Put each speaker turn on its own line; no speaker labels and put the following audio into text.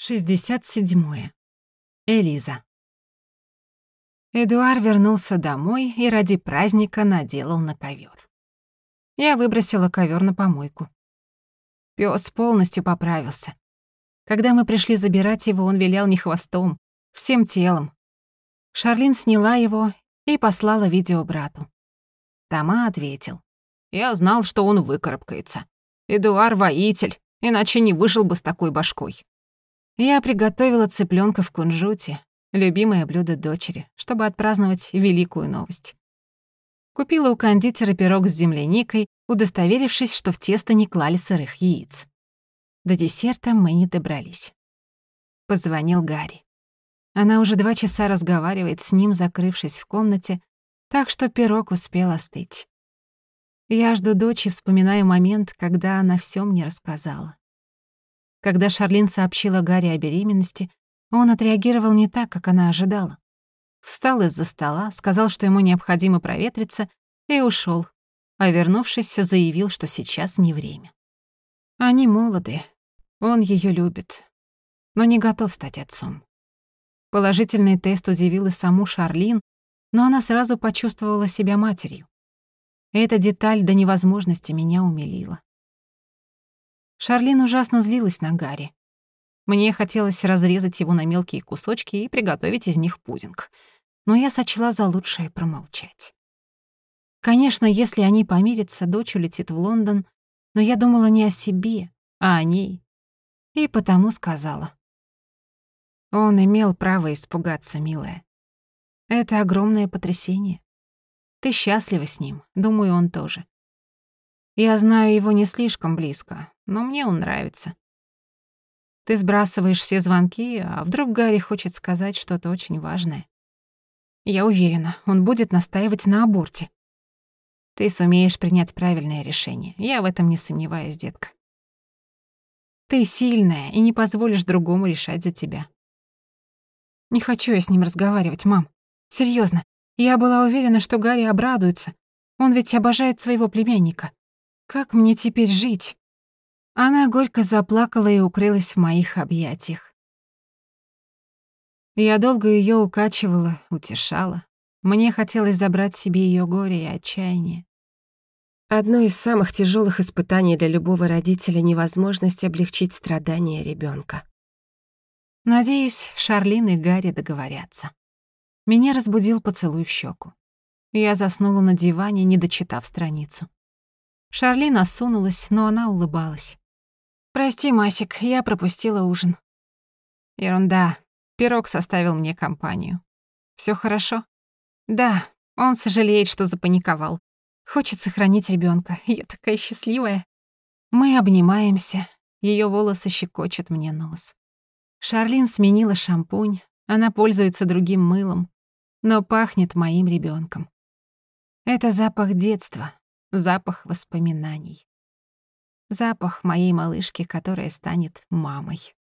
67. Элиза. Эдуар вернулся домой и ради праздника наделал на ковер. Я выбросила ковер на помойку. Пёс полностью поправился. Когда мы пришли забирать его, он вилял не хвостом, всем телом. Шарлин сняла его и послала видео брату. Тома ответил. «Я знал, что он выкарабкается. Эдуар — воитель, иначе не вышел бы с такой башкой». Я приготовила цыпленка в кунжуте, любимое блюдо дочери, чтобы отпраздновать великую новость. Купила у кондитера пирог с земляникой, удостоверившись, что в тесто не клали сырых яиц. До десерта мы не добрались. Позвонил Гарри. Она уже два часа разговаривает с ним, закрывшись в комнате, так что пирог успел остыть. Я жду дочь и вспоминаю момент, когда она всё мне рассказала. Когда Шарлин сообщила Гарри о беременности, он отреагировал не так, как она ожидала. Встал из-за стола, сказал, что ему необходимо проветриться, и ушел, а вернувшись, заявил, что сейчас не время. Они молоды, он ее любит, но не готов стать отцом. Положительный тест удивил и саму Шарлин, но она сразу почувствовала себя матерью. Эта деталь до невозможности меня умилила. Шарлин ужасно злилась на Гарри. Мне хотелось разрезать его на мелкие кусочки и приготовить из них пудинг. Но я сочла за лучшее промолчать. Конечно, если они помирятся, дочь улетит в Лондон, но я думала не о себе, а о ней. И потому сказала. Он имел право испугаться, милая. Это огромное потрясение. Ты счастлива с ним, думаю, он тоже. Я знаю его не слишком близко, но мне он нравится. Ты сбрасываешь все звонки, а вдруг Гарри хочет сказать что-то очень важное. Я уверена, он будет настаивать на аборте. Ты сумеешь принять правильное решение. Я в этом не сомневаюсь, детка. Ты сильная и не позволишь другому решать за тебя. Не хочу я с ним разговаривать, мам. Серьезно. Я была уверена, что Гарри обрадуется. Он ведь обожает своего племянника. Как мне теперь жить? Она горько заплакала и укрылась в моих объятиях. Я долго ее укачивала, утешала. Мне хотелось забрать себе ее горе и отчаяние. Одно из самых тяжелых испытаний для любого родителя — невозможность облегчить страдания ребенка. Надеюсь, Шарлин и Гарри договорятся. Меня разбудил поцелуй в щеку. Я заснула на диване, не дочитав страницу. Шарлин осунулась, но она улыбалась. «Прости, Масик, я пропустила ужин». «Ерунда. Пирог составил мне компанию. Всё хорошо?» «Да, он сожалеет, что запаниковал. Хочет сохранить ребёнка. Я такая счастливая». Мы обнимаемся. Её волосы щекочут мне нос. Шарлин сменила шампунь. Она пользуется другим мылом, но пахнет моим ребёнком. Это запах детства, запах воспоминаний запах моей малышки, которая станет мамой.